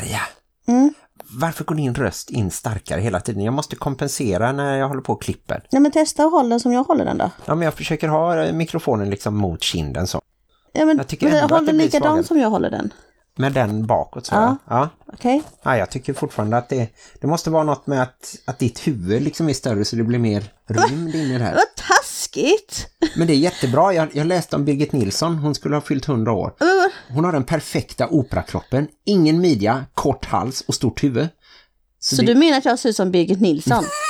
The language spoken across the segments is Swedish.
Maria, Mm. varför går din röst in starkare hela tiden? Jag måste kompensera när jag håller på och klipper. Nej men testa att hålla den som jag håller den då. Ja, men jag försöker ha mikrofonen liksom mot kinden så. Ja, men, Jag tycker men håll den likadan som jag håller den. Med den bakåt så. Ja. Ja. Okej? Ja, jag tycker fortfarande att det, det måste vara något med att, att ditt huvud liksom är större så det blir mer rymd in i det här. Vad taskigt! Men det är jättebra. Jag, jag läste om Birgit Nilsson. Hon skulle ha fyllt 100 år. Hon har den perfekta operakroppen. Ingen midja, kort hals och stort huvud. Så, det- du menar att jag ser ut som Birgit Nilsson?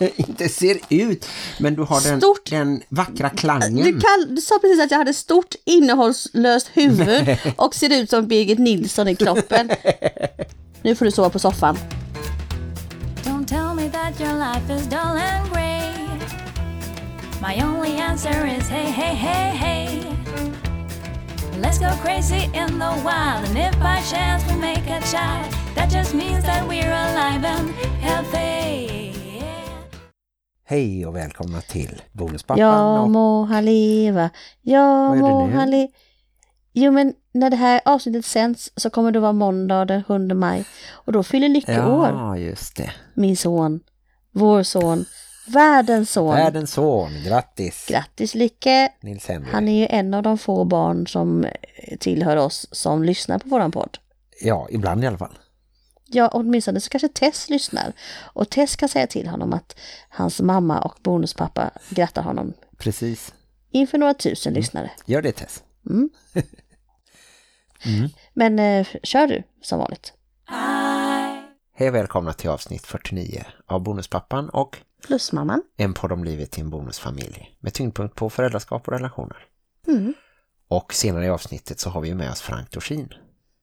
inte ser ut. Men du har den, Stort. den vackra klangen. Du, kall, du sa precis att jag hade stort innehållslöst huvud och ser ut som Birgit Nilsson i kroppen. Nu får du sova på soffan. Don't tell me that your life is dull and grey. My only answer is hey, hey, hey, hey. Let's go crazy in the wild, and if by chance we make a child, that just means that we're alive and healthy. Hej och välkomna till Bonuspappan. Ja och, må han leva, ja må han leva. Jo men när det här avsnittet sänds så kommer det vara måndag den 7 maj. Och då fyller Lycke år. ja, just det. Min son, vår son, världens son. Världens son, grattis. Grattis Lycke! Nils Henry. Han är ju en av de få barn som tillhör oss som lyssnar på våran podd. Ja, ibland i alla fall. Ja, åtminstone så kanske Tess lyssnar. Och Tess kan säga till honom att hans mamma och bonuspappa grattar honom Precis. inför några tusen lyssnare. Gör det Tess. Men eh, kör du som vanligt. Hej och välkomna till avsnitt 49 av Bonuspappan och Plusmamman. en podd om livet i en bonusfamilj med tyngdpunkt på föräldraskap och relationer. Mm. Och senare i avsnittet så har vi med oss Frank Dorsin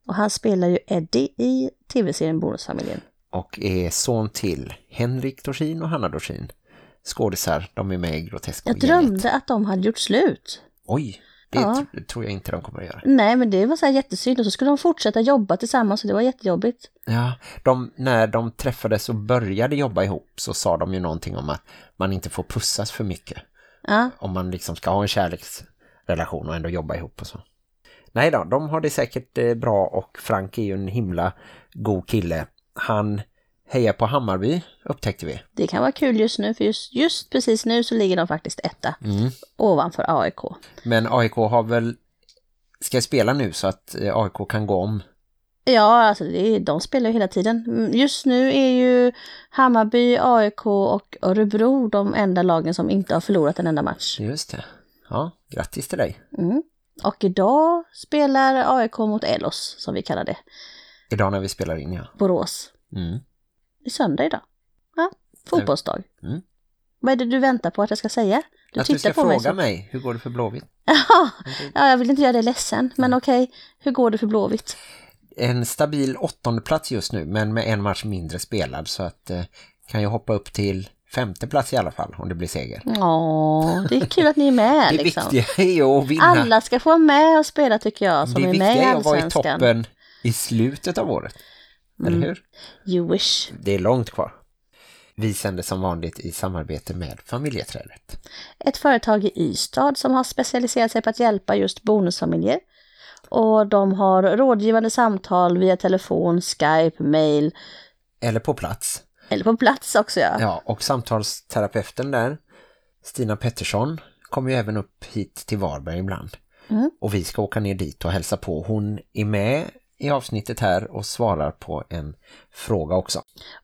Och han spelar ju Eddie i tv-serien Bonusfamiljen. och är son till Henrik Dorsin och Hanna Dorsin. Skådisar, de är med i Grotesko Jag drömde att de hade gjort slut. Oj, det Ja. tr- tror jag inte de kommer att göra. Nej, men det var så här jättesynd. Och så skulle de fortsätta jobba tillsammans och det var jättejobbigt. Ja, de, när de träffades och började jobba ihop så sa de ju någonting om att man inte får pussas för mycket. Ja, Om man liksom ska ha en kärleksrelation och ändå jobba ihop och så. Nej då, de har det säkert eh, bra och Frank är ju en himla god kille. Han hejar på Hammarby, upptäckte vi. det kan vara kul just nu. För just, just precis nu så ligger de faktiskt etta. Mm. Ovanför AIK. Men AIK har väl ska spela nu så att eh, AIK kan gå om. Ja, alltså det är, de spelar ju hela tiden. Mm, Just nu är ju Hammarby, AIK och Örebro de enda lagen som inte har förlorat en enda match. Just det. Ja, grattis till dig. Mm. Och idag spelar AIK mot Elos, som vi kallar det. Idag när vi spelar in, ja. Borås. Mm. Det är söndag idag. Ja, fotbollsdag. Mm. Vad är det du väntar på att jag ska säga? Du att du ska på mig. fråga så- mig, hur går det för Blåvitt? Ja, ja, jag vill inte göra dig ledsen, men okej. Hur går det för Blåvitt? En stabil åttonde plats just nu, men med en match mindre spelad så att eh, kan jag hoppa upp till femte plats i alla fall om det blir seger. Ja, det är kul att ni är med Det liksom. viktiga är att vinna. Alla ska få vara med och spela tycker jag, som det är viktiga med i är att vara i toppen i slutet av året. Eller Mm. hur? You wish. Det är långt kvar. Vi sänder som vanligt i samarbete med familjeträdet. Ett företag i Ystad som har specialiserat sig på att hjälpa just bonusfamiljer. Och de har rådgivande samtal via telefon, Skype, mail Eller på plats. Eller på plats också ja. Ja, och samtalsterapeuten där, Stina Pettersson, kommer ju även upp hit till Varberg ibland. Mm. Och vi ska åka ner dit och hälsa på. Hon är med i avsnittet här och svarar på en fråga också.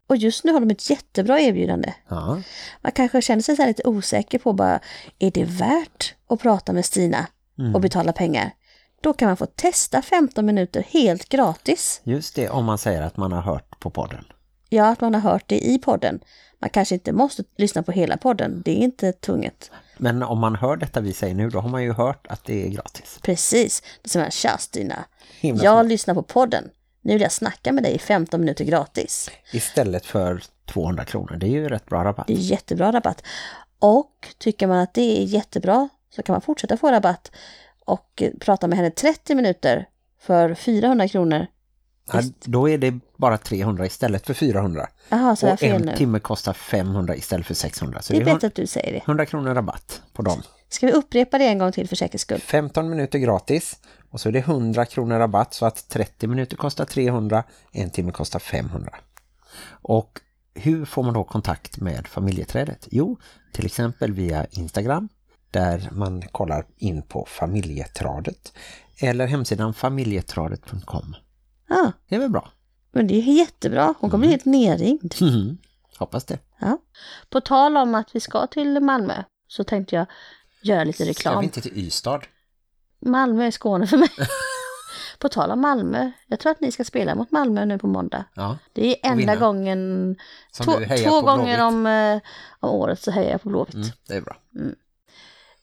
Och just nu har de ett jättebra erbjudande. Ja, Man kanske känner sig så här lite osäker på bara, är det värt att prata med Stina och betala pengar? Då kan man få testa 15 minuter helt gratis. just det om man säger att man har hört på podden. Ja, att man har hört det i podden. Man kanske inte måste lyssna på hela podden, det är inte tungt. Men om man hör detta vi säger nu, då har man ju hört att det är gratis. Precis, det säger man, tja Stina, Himla jag lyssnar på podden. Nu vill jag snacka med dig i 15 minuter gratis. Istället för 200 kronor. Det är ju rätt bra rabatt. Det är jättebra rabatt. Och tycker man att det är jättebra så kan man fortsätta få rabatt och prata med henne 30 minuter för 400 kronor. Ja, då är det bara 300 istället för 400. Jaha, så Och en nu. timme kostar 500 istället för 600. Så Det är det är bättre att du säger det. 100 kronor rabatt på dem. Ska vi upprepa det en gång till för säkerhets skull? 15 minuter gratis och så är det 100 kronor rabatt så att 30 minuter kostar 300, en timme kostar 500. Och hur får man då kontakt med familjeträdet? Jo, till exempel via Instagram där man kollar in på familjetradet eller hemsidan familjetradet.com. Ja, Det är väl bra? Men det är jättebra. Hon kommer bli helt nerringd. Mhm. Hoppas det. Ja. På tal om att vi ska till Malmö så tänkte jag göra lite Ska reklam. vi inte till Ystad? Malmö är Skåne för mig. på tal om Malmö, jag tror att ni ska spela mot Malmö nu på måndag. Ja, Det är enda gången, Som två, två gånger om, eh, om året så hejar jag på Blåvitt. mm, det är bra.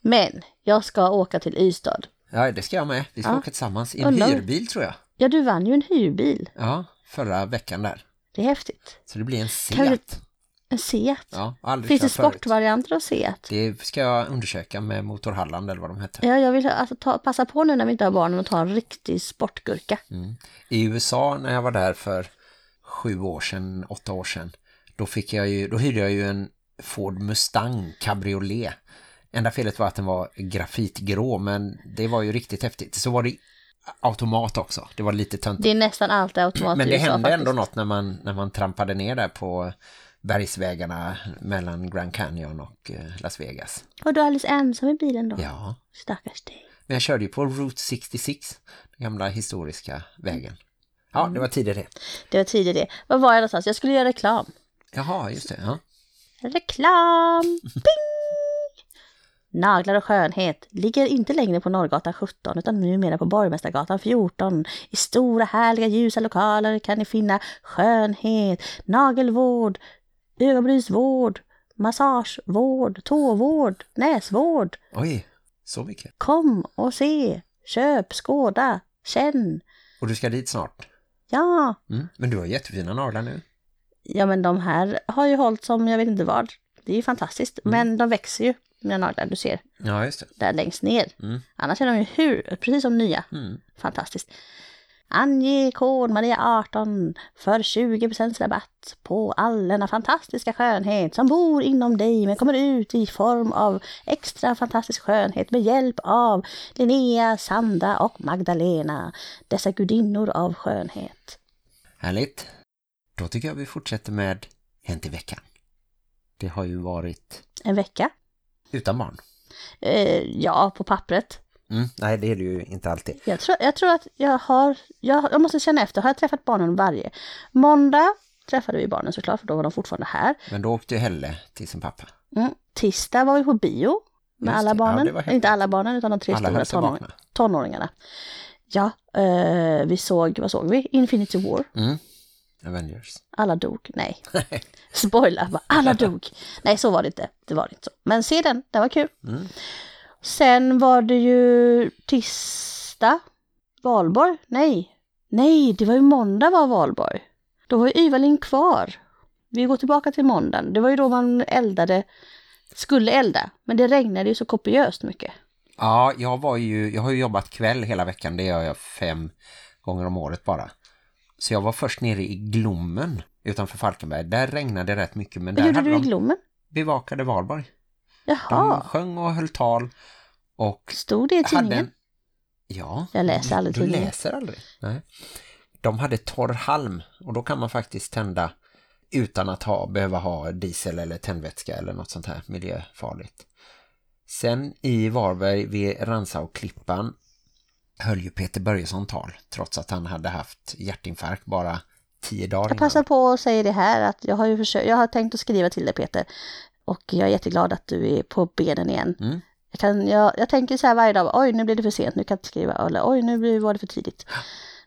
Men jag ska åka till Ystad. Ja, det ska jag med. Vi ska Ja. åka tillsammans i en Undrar- hyrbil tror jag. Ja, du vann ju en hyrbil. Ja, förra veckan där. Det är häftigt. Så det blir en Seat. En Seat. Ja, aldrig Finns det sportvarianter av Seat? Det ska jag undersöka med Motor Halland eller vad de heter. Ja, jag vill alltså ta, passa på nu när vi inte har barnen och ta en riktig sportgurka. Mm. I USA när jag var där för sju år sedan, åtta år sedan, då fick jag ju, då hyrde jag ju en Ford Mustang Cabriolet. Enda felet var att den var grafitgrå, men det var ju riktigt häftigt. Så var det automat också. Det var lite töntigt. Det är nästan alltid automat Men det hände ändå något när man, när man trampade ner där på bergsvägarna mellan Grand Canyon och eh, Las Vegas. Och du alldeles ensam i bilen då? Ja, Stackars dig. men jag körde ju på Route 66, den gamla historiska vägen. Ja, det var tidigare det. Det var tidigare det. Var var jag någonstans? Jag skulle göra reklam. Jaha, just det. Ja. Reklam! Bing! Naglar och skönhet ligger inte längre på Norrgatan 17 utan numera på Borgmästargatan 14. I stora härliga ljusa lokaler kan ni finna skönhet, nagelvård, ögonbrynsvård, massagevård, tåvård, näsvård. Oj, så mycket. Kom och se, köp, skåda, känn. Och du ska dit snart. Ja, Mm. Men du har jättefina naglar nu. ja men de här har ju hållit som jag vet inte vad. Det är ju fantastiskt. Men de växer ju, mina naglar, du ser. Ja, just det. där längst ner. Mm. Annars är de ju hur, precis som nya. Mm. Fantastiskt. Ange kod Maria 18 för 20% rabatt på all denna fantastiska skönhet som bor inom dig men kommer ut i form av extra fantastisk skönhet med hjälp av Linnea, Sanda och Magdalena, dessa gudinnor av skönhet. Härligt. Då tycker jag vi fortsätter med Hänt i veckan. Det har ju varit En vecka? Utan barn. Eh, ja, på pappret. Mm. Nej, det är det ju inte alltid. Jag tror, jag tror att jag har, jag, jag måste känna efter, har jag träffat barnen varje? Måndag träffade vi barnen såklart, för då var de fortfarande här. Men då åkte ju Helle till sin pappa. Mm. Tisdag var vi på bio med Just alla det. Ja, barnen. häftigt. Inte alla barnen utan de tre Alla stora tonåring, tonåringarna. Ja, eh, vi såg, vad såg vi? Infinity War. Mm. Avengers. Alla dog. Nej. Spoiler, bara, alla dog. Nej, så var det inte. Det var inte så. Men se den, den var kul. Mm. Sen var det ju tisdag. Valborg? Nej. Nej, det var ju måndag var valborg. Då var ju Yvalin kvar. Vi går tillbaka till måndagen. Det var ju då man eldade, skulle elda. Men det regnade ju så kopiöst mycket. Ja, jag var ju, jag har ju jobbat kväll hela veckan. Det gör jag fem gånger om året bara. Så jag var först nere i Glommen utanför Falkenberg. Där regnade det rätt mycket. Men Vad där gjorde du i de Glommen? bevakade Valborg. De Jaha, sjöng och höll tal. Och stod det i tidningen? en... Ja. Jag läser aldrig Du tidningen. läser aldrig? Nej. De hade torr halm och då kan man faktiskt tända utan att ha, behöva ha diesel eller tändvätska eller något sånt här miljöfarligt. Sen i Varberg vid Ransau-klippan höll ju Peter Börjesson tal trots att han hade haft hjärtinfarkt bara tio dagar Jag passar på att säga det här att jag har ju försökt, jag har tänkt att skriva till dig Peter. Och jag är jätteglad att du är på benen igen. Mm. Jag, kan, jag, jag tänker så här varje dag, oj nu blir det för sent, nu kan jag inte skriva. Eller oj nu var det för tidigt.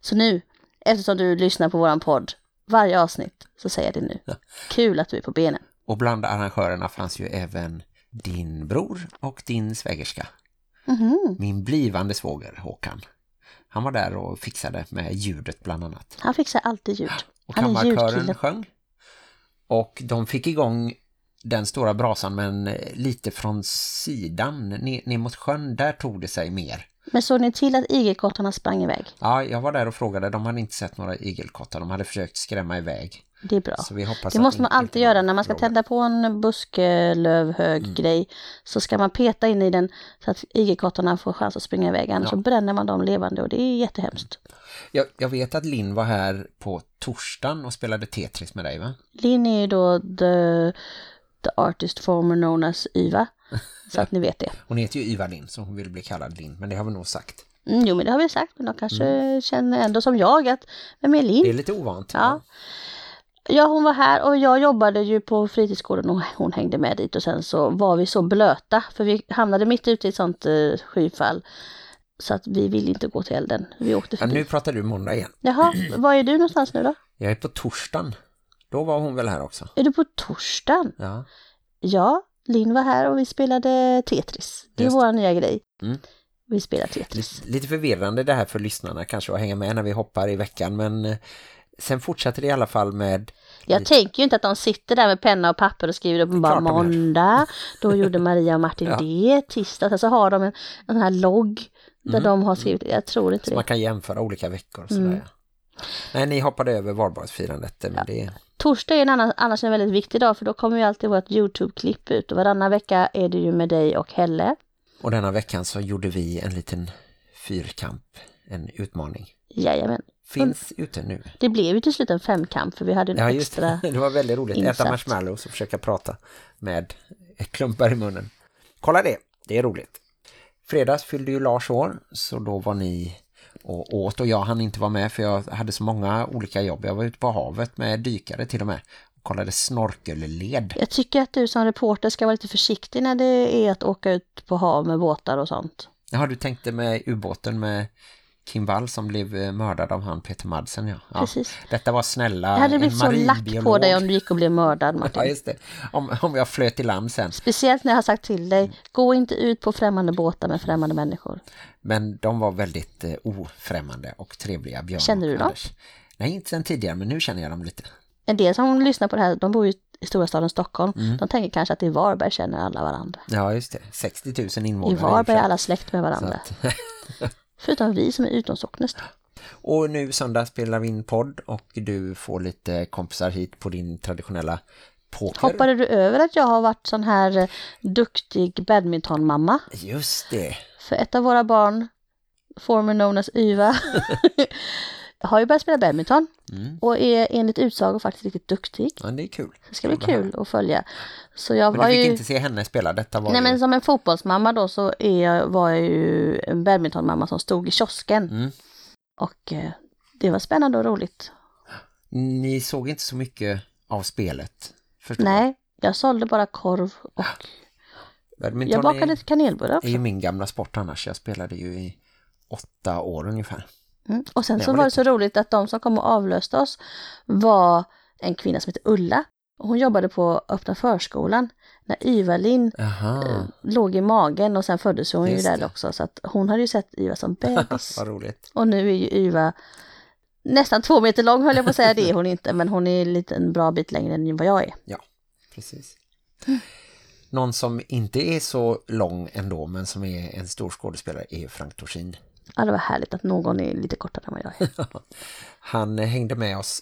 Så nu, eftersom du lyssnar på våran podd, varje avsnitt, så säger jag det nu. Ja. Kul att du är på benen. Och bland arrangörerna fanns ju även din bror och din svägerska. Mhm. Min blivande svåger Håkan. Han var där och fixade med ljudet bland annat. Han fixar alltid ljud. Och Han kammarkören sjöng. Och de fick igång den stora brasan men eh, lite från sidan ner, ner mot sjön. Där tog det sig mer. Men såg ni till att igelkottarna sprang iväg? Ja, jag var där och frågade. De hade inte sett några igelkottar. De hade försökt skrämma iväg. Det är bra. Det måste man alltid göra när man ska tända på en busklövhög Mm. grej. Så ska man peta in i den så att igelkottarna får chans att springa iväg. Annars Ja. så bränner man dem levande och det är jättehemskt. Jag, jag vet att Linn var här på torsdagen och spelade Tetris med dig va? Linn är ju då the, the artist former known as Yva. Så att ni vet det. Hon heter ju Iva Linn så hon vill bli kallad Linn. Men det har vi nog sagt. Mm, jo men det har vi sagt. Men de kanske känner ändå som jag att vem är Mm. Det är lite ovant. Ja. Ja hon var här och jag jobbade ju på fritidsgården och hon hängde med dit och sen så var vi så blöta för vi hamnade mitt ute i ett sånt eh, skyfall. Så att vi ville inte gå till elden. Vi åkte Ja, förbi. nu pratar du måndag igen. Jaha, var är du någonstans nu då? Jag är på torsdagen. Då var hon väl här också. Är du på torsdagen? Ja. Ja, Linn var här och vi spelade Tetris. Det är Just vår nya grej. Mm. Vi spelar Tetris. Lite, förvirrande det här för lyssnarna kanske att hänga med när vi hoppar i veckan. Men eh, sen fortsätter det i alla fall med Jag tänker ju inte att de sitter där med penna och papper och skriver upp bara måndag. Då gjorde Maria och Martin Ja. det. Tisdag. Sen så har de en, en här logg där Mm. de har skrivit. Jag tror inte så det. man kan jämföra olika veckor. Och sådär. Mm. Nej, ni hoppade över valborgsfirandet. Men det, Torsdag är en annan, annars en väldigt viktig dag för då kommer ju alltid vårt Youtube-klipp ut och varannan vecka är det ju med dig och Helle. och denna veckan så gjorde vi en liten fyrkamp. En utmaning. Jajamän. Finns ute nu. Det blev ju till slut en femkamp för vi hade en Ja, just extra... det. Det var väldigt roligt. Äta insats. marshmallows och försöka prata med klumpar i munnen. Kolla det. Det är roligt. Fredags fyllde ju Lars år så då var ni och åt och jag hann inte vara med för jag hade så många olika jobb. Jag var ute på havet med dykare till och med och kollade snorkelled. Jag tycker att du som reporter ska vara lite försiktig när det är att åka ut på hav med båtar och sånt. Jaha, du tänkte med ubåten med Kim Wall som blev eh, mördad av han Peter Madsen, ja. ja. Precis. Detta var snälla Jag hade blivit så lack på dig om du gick och blev mördad Ja, Martin. just det. Om, om jag flöt i land sen. Speciellt när jag har sagt till dig, gå inte ut på främmande båtar med främmande människor. Men de var väldigt eh, ofrämmande och trevliga, Björn Känner du dem? Nej, inte sen tidigare, men nu känner jag dem lite. En del som lyssnar på det här, de bor ju i stora staden Stockholm. Mm. De tänker kanske att i Varberg känner alla varandra. Ja, just det. 60 000 invånare. I Varberg är alla släkt med varandra. Att- Förutom vi som är utomsocknes. Och nu söndag spelar vi in podd och du får lite kompisar hit på din traditionella poker. Hoppade du över att jag har varit sån här eh, duktig badmintonmamma? Just det. För ett av våra barn, former known as Yva, har ju börjat spela badminton Mm. och är enligt utsago faktiskt riktigt duktig. Ja, det är kul. Det ska bli Kul att höra. kul att följa. Så jag Men var du fick ju... inte se henne spela. Detta var Nej ju... men som en fotbollsmamma då så är jag, var jag ju en badmintonmamma som stod i kiosken. Mm. Och eh, det var spännande och roligt. Ni såg inte så mycket av spelet. Förstår. Nej, jag sålde bara korv och Badminton jag bakade är, kanelbullar är också. ju min gamla sport annars. Jag spelade ju i åtta år ungefär. Mm. Och sen Det så var det så roligt att de som kom och avlöste oss var en kvinna som heter Ulla. Hon jobbade på öppna förskolan när Ivalin Jaha, eh, låg i magen och sen föddes hon ju Just där det. också. Så att hon hade ju sett Iva som bebis. vad roligt. och nu är ju Iva nästan två meter lång höll jag på att säga, det är hon inte. Men hon är lite en bra bit längre än vad jag är. Ja, precis. Någon som inte är så lång ändå men som är en stor skådespelare är Frank Torsin. Ja, det var härligt att någon är lite kortare än vad jag är. Han hängde med oss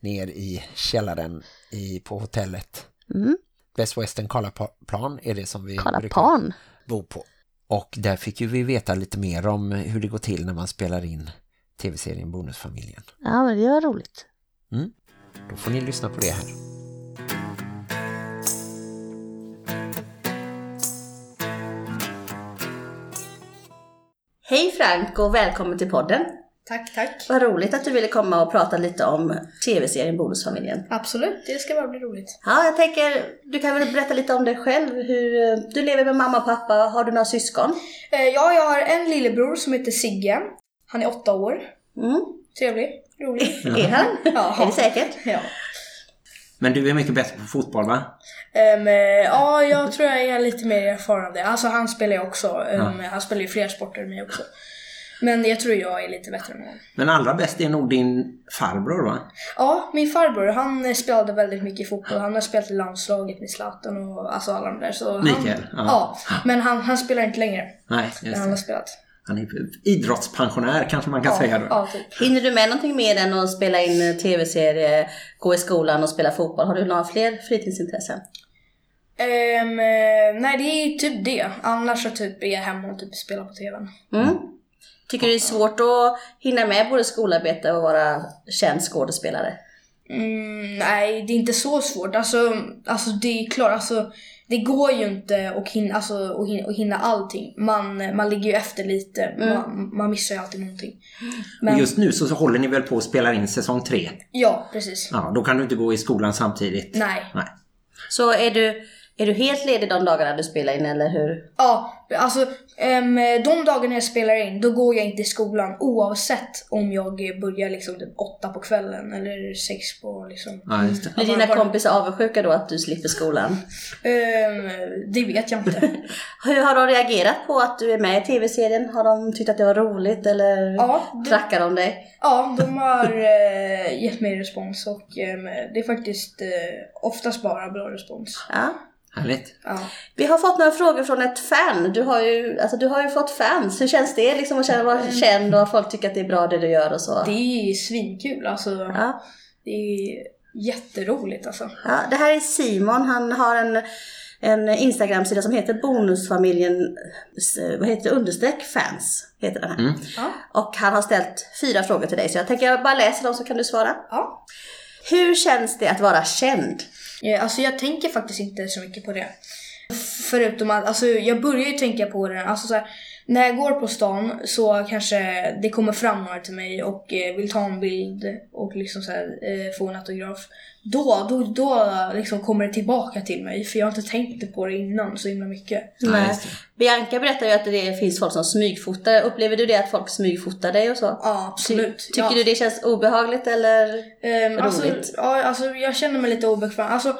ner i källaren i, på hotellet. Mm. Best Western Karlaplan är det som vi Kolla brukar bo på. Och där fick ju vi veta lite mer om hur det går till när man spelar in tv-serien Bonusfamiljen. Ja, men det var roligt. Mm. Då får ni lyssna på det här. Hej Frank och välkommen till podden. Tack, tack. Vad roligt att du ville komma och prata lite om tv-serien Bonusfamiljen. Absolut, det ska bara bli roligt. Ja, jag tänker, du kan väl berätta lite om dig själv. Hur, eh, du lever med mamma och pappa, har du några syskon? Eh, ja, jag har en lillebror som heter Sigge. Han är åtta år. Mm. Trevlig, rolig. Är han? Ja. Är det säkert? ja. Men du är mycket bättre på fotboll va? Eh, ja, jag tror jag är lite mer erfaren av det. Alltså han spelar ju också. Ehm, Han spelar ju fler sporter än mig också. Men jag tror jag är lite bättre än honom. Men allra bäst är nog din farbror va? Ja, min farbror han spelade väldigt mycket fotboll. Han har spelat i landslaget med Zlatan och alltså alla de där. Så Mikael, Han, ja. ja. men han, han spelar inte längre. Nej, just han det. har spelat. Han är idrottspensionär kanske man kan säga då. Ja, typ. Hinner du med någonting mer än att spela in eh, tv-serie, gå i skolan och spela fotboll? Har du några fler fritidsintressen? Eh, nej, det är typ det. Annars så typ är jag hemma och typ spelar på TVn. Mm. Tycker du det är svårt att hinna med både skolarbete och vara känd skådespelare? Mm, nej, det är inte så svårt. Alltså, alltså det är klart, alltså, det går ju inte att hinna, alltså, att hinna, att hinna allting. Man, man ligger ju efter lite. Man, man missar ju alltid någonting. Men, Och just nu så håller ni väl på att spela in säsong tre? Ja, precis. Ja, då kan du inte gå i skolan samtidigt. Nej. Nej. Så är du, är du helt ledig de dagarna du spelar in eller hur? Ja, alltså em, de dagarna jag spelar in, då går jag inte i skolan oavsett om jag börjar liksom typ åtta på kvällen eller sex på liksom. Ja, just det. Blir dina kompisar avundsjuka då att du slipper skolan? Em, det vet jag inte. Hur har de reagerat på att du är med i tv-serien? Har de tyckt att det var roligt eller Ja, det- trackar de dig? Ja, de har eh, gett mig respons och em, det är faktiskt eh, oftast bara bra respons. Ja. Härligt. Ja. Vi har fått några frågor från ett fan. Du har ju, alltså, du har ju fått fans. Hur känns det liksom att känna, vara känd och att folk tycker att det är bra det du gör och så? Det är svinkul alltså. Ja. Det är jätteroligt alltså. Ja, det här är Simon. Han har en, en Instagram-sida som heter Bonusfamiljen vad heter det? understreck fans. Heter den här. Ja. Och han har ställt fyra frågor till dig så jag tänker jag bara läser dem så kan du svara. ja. Hur känns det att vara känd? Eh, alltså jag tänker faktiskt inte så mycket på det. Förutom att, alltså jag börjar ju tänka på det, alltså så här, när jag går på stan så kanske det kommer fram några till mig och eh, vill ta en bild och liksom så här, eh, få en autograf. Då, då, då liksom kommer det tillbaka till mig för jag har inte tänkt på det innan så himla mycket. Det. Bianca berättar ju att det finns folk som smygfotar. Upplever du det att folk smygfotar dig och så? Ja, absolut. Tycker ja. du det känns obehagligt eller? Alltså, Roligt. ja, alltså, jag känner mig lite obekväm. Alltså,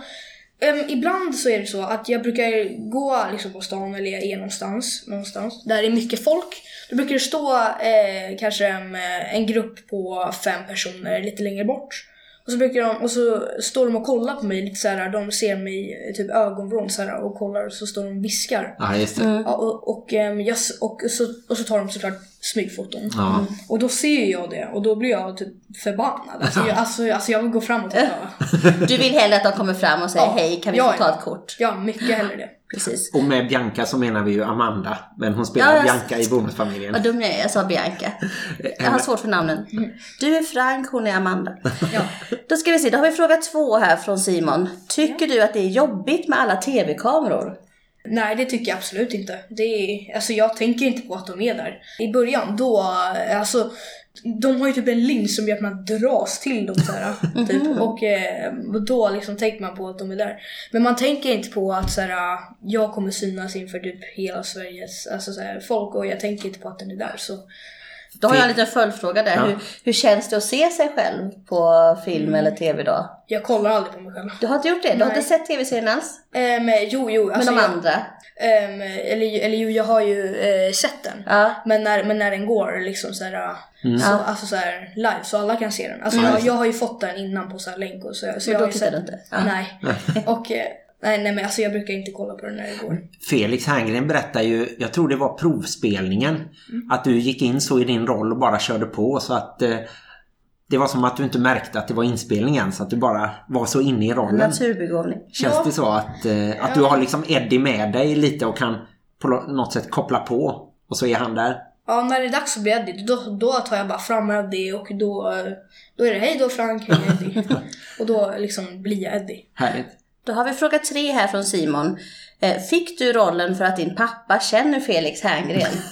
Um, ibland så är det så att jag brukar gå liksom, på stan eller jag är någonstans, någonstans där det är mycket folk. Då brukar det stå eh, kanske en, eh, en grupp på fem personer lite längre bort. Och så, brukar de, och så står de och kollar på mig lite så här. de ser mig typ ögonvrån så här, och kollar och så står de och viskar. Ja, just det. Ja, och, och, ehm, jag, s- och, så, och så tar de såklart smygfoton. Ja. Och då ser jag det och då blir jag typ förbannad. Alltså jag, alltså, alltså jag vill gå fram och titta. Du vill hellre att de kommer fram och säger Ja. hej, kan vi Ja, få ta ett kort? Ja, mycket hellre det. Precis. Och med Bianca så menar vi ju Amanda. Men hon spelar Ja, jag- Bianca i Bonusfamiljen. Vad dum jag är, jag sa Bianca. Jag har svårt för namnen. Du är Frank, hon är Amanda. Ja. Då ska vi se, då har vi fråga två här från Simon. Tycker du att det är jobbigt med alla tv-kameror? Nej, det tycker jag absolut inte. Det är, alltså jag tänker inte på att de är där. I början, då, alltså de har ju typ en lins som gör att man dras till dem så här, typ. Och eh, då liksom tänker man på att de är där. Men man tänker inte på att så här, jag kommer synas inför typ hela Sveriges alltså, så här, folk och jag tänker inte på att den är där. Så Då har jag en liten följdfråga där. Ja. Hur, hur känns det att se sig själv på film eller tv då? jag kollar aldrig på mig själv. Du har inte gjort det? Du har inte sett tv-serien alls? Ehm, jo, jo. Alltså, de jag, andra? ehm, eller, eller jo, jag har ju eh, sett den. Ja. Men när, men när den går liksom så här, Mm. så, alltså så här, live så alla kan se den. Alltså jag, jag har ju fått den innan på så här länk och så, så Men jag då har ju tittar sett du inte? Ja. Nej. och eh, nej, nej men alltså jag brukar inte kolla på den när det går. Felix Herngren berättar ju, jag tror det var provspelningen, Mm. att du gick in så i din roll och bara körde på så att eh, det var som att du inte märkte att det var inspelningen så att du bara var så inne i rollen. Naturbegåvning. Känns Ja. det så att, eh, att du har liksom Eddie med dig lite och kan på något sätt koppla på och så är han där? Ja, när det är dags att bli Eddie, då, då tar jag bara fram Eddie och då, då är det hej då Frank, hej Eddie. och då liksom blir jag Eddie. Härligt. Då har vi fråga tre här från Simon. Eh, Fick du rollen för att din pappa känner Felix Herngren?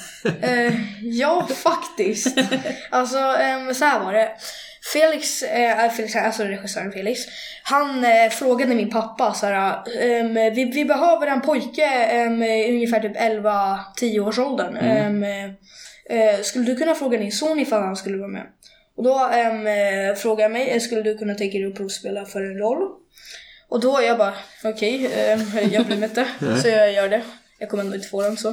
Eh, ja, faktiskt. alltså, um, så här var det. Felix, eh, Felix, alltså regissören Felix, han eh, frågade min pappa så här, ehm, vi, vi behöver en pojke um, ungefär typ 11-10 års åldern. Ehm, eh, skulle du kunna fråga din son ifall han skulle vara med? Och då um, eh, frågade jag mig, eh, skulle du kunna tänka dig att provspela för en roll? Och då jag bara, okej, eh, jag bryr mig inte, så jag gör det. Jag kommer ändå inte få den så.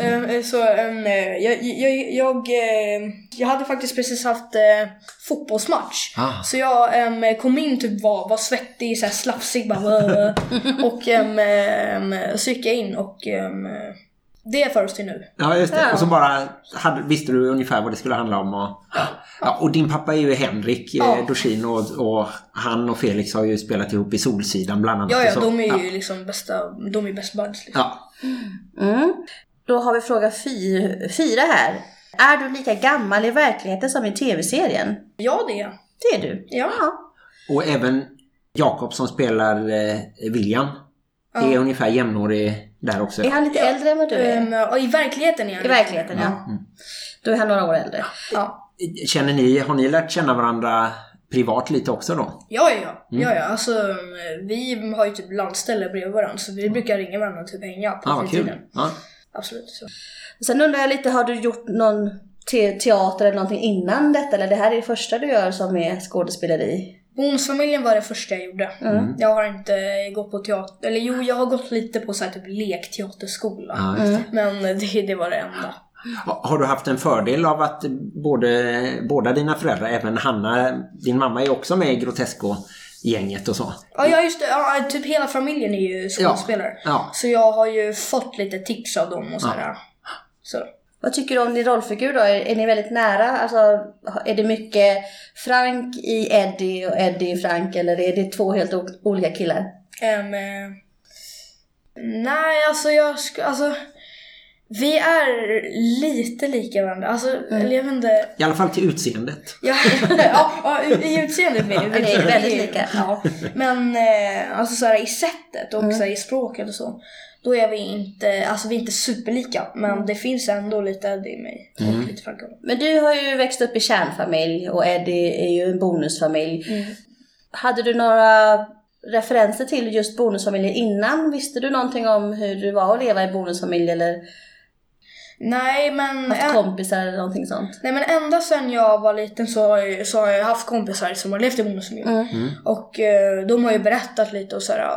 Eh, så eh, jag, jag, jag, eh, jag hade faktiskt precis haft eh, fotbollsmatch. Ah. Så jag kom in typ var, var svettig, så här slafsig bara. Och så gick jag in och Det för oss till nu. Ja, just det. Ja. Och så bara hade, visste du ungefär vad det skulle handla om. Och, ja, och din pappa är ju Henrik Ja. eh, Dorsin och, och han och Felix har ju spelat ihop i Solsidan bland annat. Ja, ja, de är ja. ju liksom bästa, de är best buds liksom. Ja. Mm. Då har vi fråga fy, fyra här. Är du lika gammal i verkligheten som i tv-serien? Ja, det är jag. Det är du. Ja. Och även Jakob som spelar eh, William är ungefär jämnårig där också. Är han lite äldre än vad du är? Och I verkligheten är jag I verkligheten, ja. Då är han några år äldre. Ja. Känner ni, har ni lärt känna varandra privat lite också då? Ja, ja, ja. ja, ja. Alltså, vi har ju typ landställe bredvid varandra så vi brukar ringa varandra och typ hänga på Ja, kul. fritiden. Ja. Absolut. Så. Sen undrar jag lite, har du gjort någon te- teater eller någonting innan detta? Eller det här är det första du gör som är skådespeleri? Bonusfamiljen var det första jag gjorde. Mm. Jag har inte gått på teater, eller jo, jag har gått lite på så här, typ lekteaterskola. Ja, det. Men det, det var det enda. Ha- Har du haft en fördel av att både, båda dina föräldrar, även Hanna, din mamma är också med i Grotesco-gänget och så? Ja, ja just det. Ja, typ hela familjen är ju skådespelare. Ja. Så jag har ju fått lite tips av dem och sådär. Så. Vad tycker du om din rollfigur då? Är, är ni väldigt nära? Alltså, är det mycket Frank i Eddie och Eddie i Frank? Eller är det två helt olika killar? Eh, nej, alltså jag ska, alltså vi är lite lika varandra. Alltså, eller jag vet inte. I alla fall till utseendet. Ja, ja, ja i- utseendet Ja, ni är väldigt lika. Ja. Men eh, alltså så här, i sättet och så här, i språket och så. Då är vi inte, alltså vi är inte superlika. Men det finns ändå lite Eddie i mig. Och lite Frank också. Men du har ju växt upp i kärnfamilj och Eddie är ju en bonusfamilj. Hade du några referenser till just bonusfamiljer innan? Visste du någonting om hur det var att leva i bonusfamilj eller Nej men, haft kompisar eller någonting sånt? nej men ända sedan jag var liten så har, jag, så har jag haft kompisar som har levt i bonusfamilj. Och eh, de har ju berättat lite och sådär.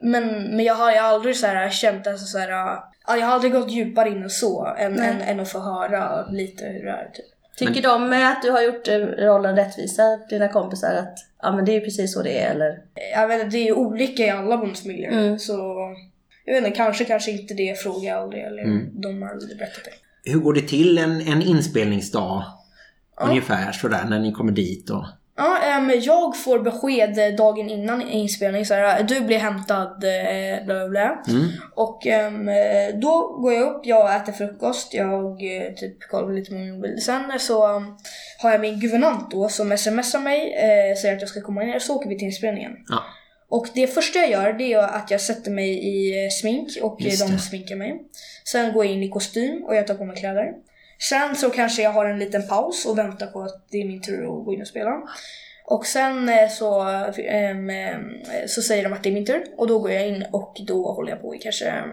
Men, men jag har ju aldrig så här känt alltså så här, ja, jag har aldrig gått djupare in än så än, än, än att få höra lite hur det är. Typ. Tycker de att du har gjort eh, rollen rättvisa, dina kompisar? Att ja, men det är ju precis så det är eller? Jag vet inte, det är ju olika i alla bonusfamiljer. Mm. Så jag vet inte, kanske kanske inte det frågar jag aldrig. Eller de har aldrig berättat det. Hur går det till en, en inspelningsdag? Ungefär sådär när ni kommer dit och... Ja, ehm, jag får besked eh, dagen innan inspelning så här, du blir hämtad eh, bla bla bla. Och ehm, eh, då går jag upp, jag äter frukost, jag eh, typ kollar lite på min mobil. Sen så um, har jag min guvernant då som smsar mig, eh, säger att jag ska komma ner, så åker vi till inspelningen. Ja. Och det första jag gör det är att jag sätter mig i eh, smink och eh, Just de det. sminkar mig. Sen går jag in i kostym och jag tar på mig kläder. Sen så kanske jag har en liten paus och väntar på att det är min tur att gå in och spela. Och sen eh, så, ehm, så säger de att det är min tur och då går jag in och då håller jag på i kanske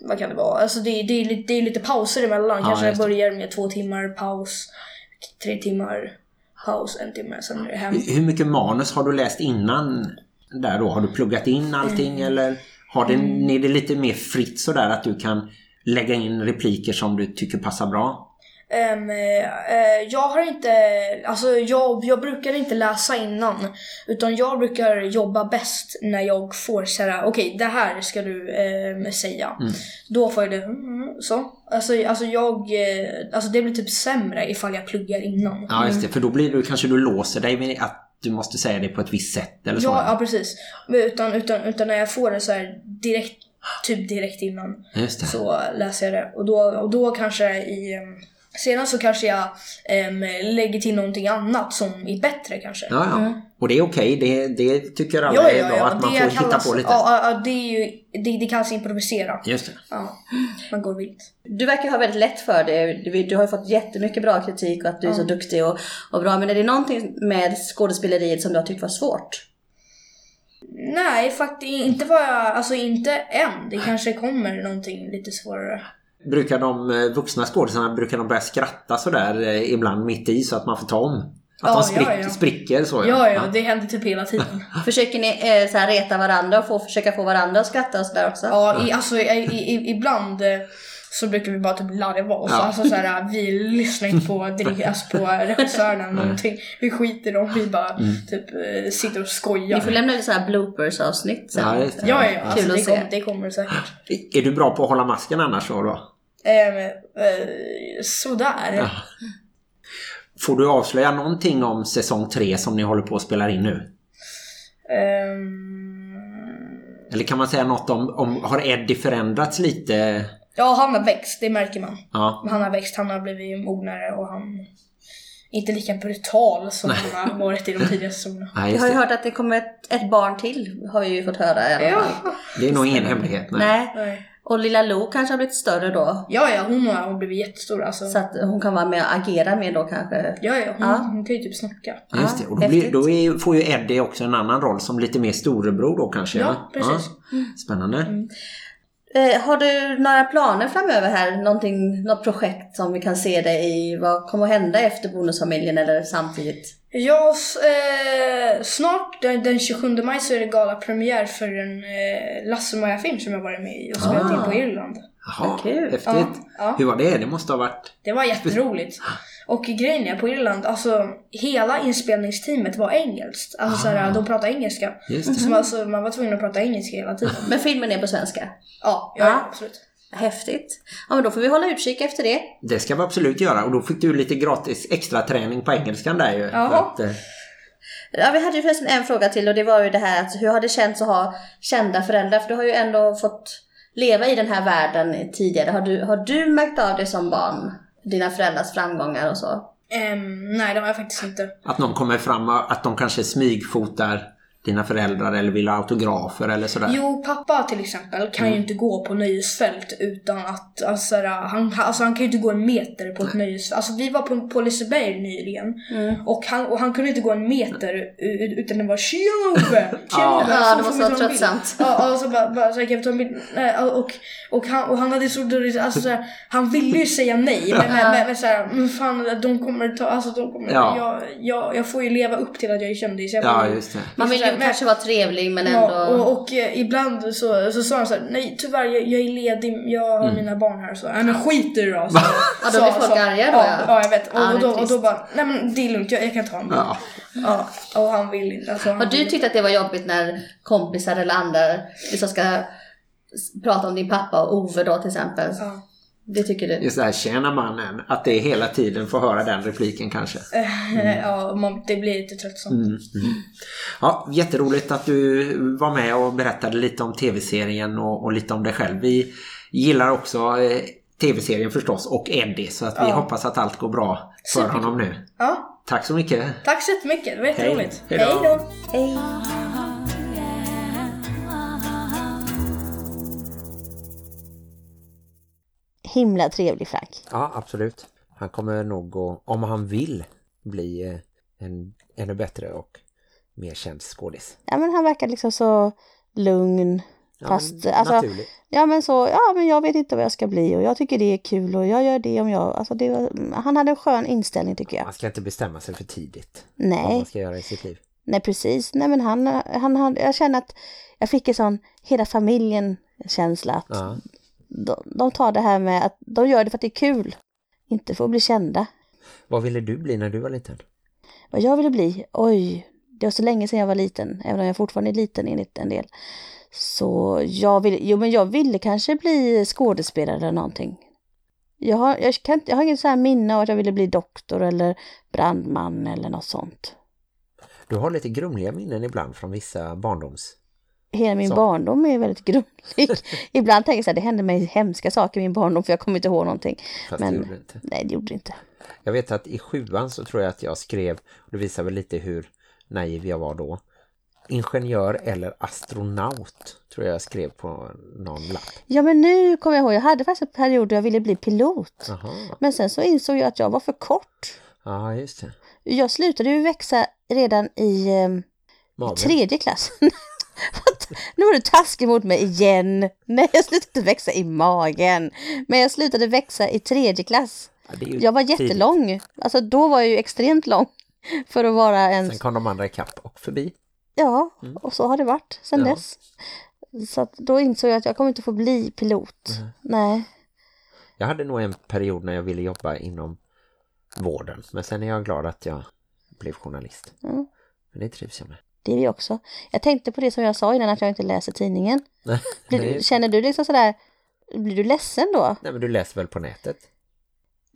vad kan det vara? Alltså det, det, är, lite, det är lite pauser emellan. Ja, kanske jag börjar med två timmar paus, tre timmar paus, en timme, sen är det hem. Hur mycket manus har du läst innan där då? Har du pluggat in allting eller har det, är det lite mer fritt sådär att du kan lägga in repliker som du tycker passar bra? Ehm, eh, jag har inte, alltså jag, jag brukar inte läsa innan. Utan jag brukar jobba bäst när jag får såhär, okej det här ska du ehm, säga. Då får jag det, mm, mm, så. Alltså, alltså jag, eh, alltså det blir typ sämre ifall jag pluggar innan. Ja just det, för då blir du, kanske du låser dig med att du måste säga det på ett visst sätt eller så. Ja, ja precis. Utan, utan, utan när jag får det så här direkt, typ direkt innan. Just det. så läser jag det. Och då, och då kanske i... Um, senare så kanske jag em, lägger till någonting annat som är bättre kanske. Ja, ja. Och det är okej, det, det tycker alla Ja, är ja, bra ja. att man får hitta kallas, på lite. Ja, ja, ja, det, är ju, det, det kallas improvisera. Just det. Ja, man går vilt. Du verkar ha väldigt lätt för det. Du, du har ju fått jättemycket bra kritik och att du är så duktig och, och bra. Men är det någonting med skådespeleriet som du har tyckt var svårt? Nej, faktiskt inte vad jag... Alltså inte än. Det kanske kommer någonting lite svårare. Brukar de eh, vuxna skådisarna brukar de börja skratta sådär eh, ibland mitt i så att man får ta om? Att Ja, de sprick, ja, ja. spricker så Ja, ja, det händer typ hela tiden. Försöker ni eh, så här reta varandra och få, försöka få varandra att skratta och sådär också? Ja, i, alltså i, i, ibland eh, så brukar vi bara typ larva oss. Ja. Alltså så här, vi lyssnar inte på, alltså på regissören eller någonting. Vi skiter i dem, vi bara Mm. typ eh, sitter och Vi skojar. får lämna lite så här bloopers-avsnitt sen. Ja, just det. Ja, ja, ja. Alltså, Kul att det, se. kommer, det kommer säkert. Är du bra på att hålla masken annars då? Ehm, eh, sådär. Ja. Får du avslöja någonting om säsong tre som ni håller på att spela in nu? Ehm, Eller kan man säga något om, om har Eddie förändrats lite? Ja, han har växt, det märker man. Ja, Han har växt, han har blivit mognare och han är inte lika brutal som han har varit i de tidigare säsongerna. nej, Jag har ju hört att det kommer ett, ett barn till, har vi ju fått höra alla Ja. det är nog ingen hemlighet. Nej. Nej. Nej. Och lilla Lo kanske har blivit större då. Ja, ja, hon har, hon blivit jättestor alltså. Så att hon kan vara med och agera mer då kanske. Ja, ja, hon, Ja. hon kan ju typ snacka. Just det. Ja, Och då, blir, då är, får ju Eddie också en annan roll som lite mer storebror då kanske. Ja, precis. Spännande. Eh, har du några planer framöver här? Någonting, något projekt som vi kan se dig i? Vad kommer att hända efter Bonusfamiljen eller samtidigt? Ja, eh, snart den, den 27 maj så är det galapremiär för en eh, Lasse-Maja-film som jag varit med i och spelat Ah. in på Irland. Jaha, häftigt. Ja, ja. Hur var det? Det måste ha varit... Det var jätteroligt. Och grejen är på Irland, alltså hela inspelningsteamet var engelskt. Alltså såhär, de pratade engelska. Just det. Så man, alltså, man var tvungen att prata engelska hela tiden. Men filmen är på svenska? Ja, ja, Ja. absolut. Häftigt. Ja men då får vi hålla utkik efter det. Det ska vi absolut göra och då fick du lite gratis extra träning på engelskan där ju. Att, eh, Ja, vi hade ju förresten en fråga till och det var ju det här att hur har det känts att ha kända föräldrar? För du har ju ändå fått leva i den här världen tidigare. Har du, har du märkt av det som barn? Dina föräldrars framgångar och så? Ehm, nej, det har jag faktiskt inte. att någon kommer fram och att de kanske smygfotar dina föräldrar eller vill ha autografer eller sådär. Jo, pappa till exempel kan Mm. ju inte gå på nöjesfält utan att, alltså, såhär, han, alltså han kan ju inte gå en meter på ett nöjesfält. Alltså vi var på, på Liseberg nyligen Mm. och, han, och han kunde inte gå en meter utan det var tjena Ove! Ove! Ja, det får var så ta en bild?" tröttsamt. Ja, och så bara, bara så här, kan vi ta en bild? Och, och, han, och han hade så dåligt, alltså såhär, han ville ju säga nej men, men, men, men såhär, men fan de kommer ta, alltså de kommer, Ja. jag, jag, jag får ju leva upp till att jag är kändis. Jag Ja, just det. Man vill ju Men- kanske vara trevlig men ändå... Ja, och, och eh, ibland så, så sa han såhär, nej tyvärr jag, jag är ledig, jag har mina barn här så, nej men skit i det då. Så, Ja, då blir folk arga då, ja. ja. Ja, jag vet. Och, är och, då, och då bara, nej men det är lugnt, jag, jag kan ta en bild. Ja. Ja, och han vill inte. Alltså, Har du vill- tyckt att det var jobbigt när kompisar eller andra liksom ska prata om din pappa och Ove då till exempel? Ja. Det tycker du? Just det här, tjena mannen. Att det hela tiden får höra den repliken kanske. Eh, ja, man, det blir lite tröttsamt. Mm, mm. Ja, jätteroligt att du var med och berättade lite om tv-serien och, och lite om dig själv. Vi gillar också eh, tv-serien förstås och Eddie så att vi Ja. hoppas att allt går bra för Superkul. honom nu. Ja, Tack så mycket. tack så jättemycket, det var jätteroligt. Hej då. Hej då. Hej! Himla trevlig Frank. Ja, absolut. Han kommer nog att, om han vill, bli eh, en ännu bättre och mer känd skådis. Ja men han verkar liksom så lugn. Ja, Fast, alltså. Ja men så, ja men jag vet inte vad jag ska bli och jag tycker det är kul och jag gör det om jag, alltså det var, han hade en skön inställning tycker jag. Man ska inte bestämma sig för tidigt vad man Nej, ska göra i sitt liv. nej precis, nej men han, han, han jag känner att jag fick en sån hela familjen känsla att Ja. De, de tar det här med att de gör det för att det är kul, inte för att bli kända. Vad ville du bli när du var liten? Vad jag ville bli, oj, det var så länge sedan jag var liten, även om jag fortfarande är liten enligt en del. Så jag ville, jo men jag ville kanske bli skådespelare eller någonting. Jag har, jag kan, jag har ingen så här minne av att jag ville bli doktor eller brandman eller något sånt. Du har lite grumliga minnen ibland från vissa barndoms... Hela min Så. barndom är väldigt grumlig. Ibland tänker jag så här, det hände mig hemska saker i min barndom för jag kommer inte ihåg någonting. Fast Men- det gjorde du inte. Nej, det gjorde det inte. Jag vet att i sjuan så tror jag att jag skrev, och det visar väl lite hur naiv jag var då. Ingenjör eller astronaut tror jag skrev på någon lapp. Ja men nu kommer jag ihåg, jag hade faktiskt en period då jag ville bli pilot. Jaha, Men sen så insåg jag att jag var för kort. ja just det. Jag slutade ju växa redan i eh, Magen. tredje klass. nu var du taskig mot mig igen. Nej, jag slutade växa i magen. Men jag slutade växa i tredje klass. Ja, Jag var tidigt. jättelång. Alltså då var jag ju extremt lång. För att vara en... Sen kom de andra ikapp och förbi. Ja, och så har det varit sedan Ja. dess. Så att då insåg jag att jag kommer inte få bli pilot. Nej. Jag hade nog en period när jag ville jobba inom vården. Men sen är jag glad att jag blev journalist. Mm. Men det trivs jag med. Det är vi också. Jag tänkte på det som jag sa innan att jag inte läser tidningen. Blir känner du liksom sådär, blir du ledsen då? Nej men du läser väl på nätet?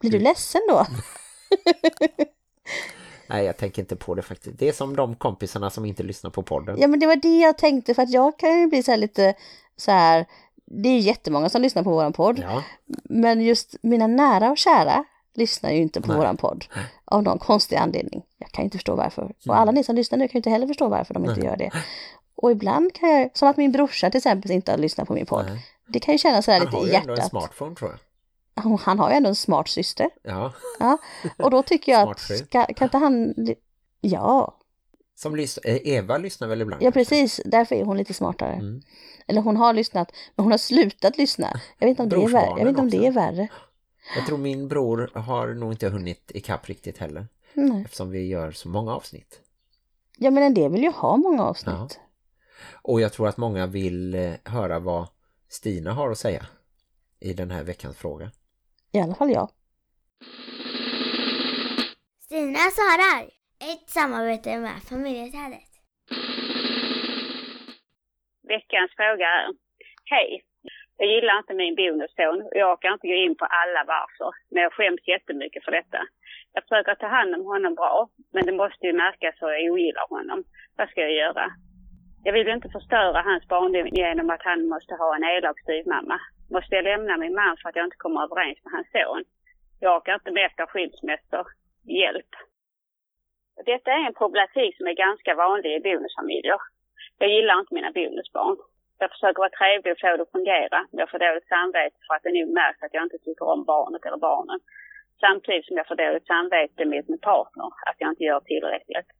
Blir du ledsen då? Nej, jag tänker inte på det faktiskt. Det är som de kompisarna som inte lyssnar på podden. Ja men det var det jag tänkte för att jag kan ju bli så här lite så här. Det är ju jättemånga som lyssnar på våran podd. Ja, Men just mina nära och kära lyssnar ju inte på Nej. våran podd. Av någon konstig anledning. Jag kan inte förstå varför. Och alla ni som lyssnar nu kan ju inte heller förstå varför de inte gör det. Och ibland kan jag, som att min brorsa till exempel inte har lyssnat på min podd. Nej. Det kan ju kännas så här han lite har i ju ändå en hjärtat. smartphone tror jag. Han, han har ju ändå en smart syster. Ja, Ja. Och då tycker jag att, ska, kan inte han... Ja, som lys- eh, Eva lyssnar väl ibland? ja kanske? precis. Därför är hon lite smartare. Mm. Eller hon har lyssnat, men hon har slutat lyssna. Jag vet inte om det är värre. Jag vet inte om det är värre. Jag tror min bror har nog inte hunnit ikapp riktigt heller. Nej. Eftersom vi gör så många avsnitt. Ja, men en del vill ju ha många avsnitt. Och jag tror att många vill eh, höra vad Stina har att säga i den här veckans fråga. I alla fall jag. Stina svarar. Ett samarbete med familjeträdet. Veckans fråga är Hej! Jag gillar inte min bonusson och jag kan inte gå in på alla varför, men jag skäms jättemycket för detta. Jag försöker ta hand om honom bra, men det måste ju märkas hur jag ogillar honom. Vad ska jag göra? Jag vill inte förstöra hans barndom genom att han måste ha en elak styvmamma. Måste jag lämna min man för att jag inte kommer överens med hans son? Jag orkar inte med efter skilsmässor. Hjälp! Detta är en problematik som är ganska vanlig i bonusfamiljer. Jag gillar inte mina bonusbarn. Jag försöker vara trevlig och få det att fungera, men jag får dåligt samvete för att det nog märks att jag inte tycker om barnet eller barnen. Samtidigt som jag får dåligt samvete med min partner, att jag inte gör tillräckligt.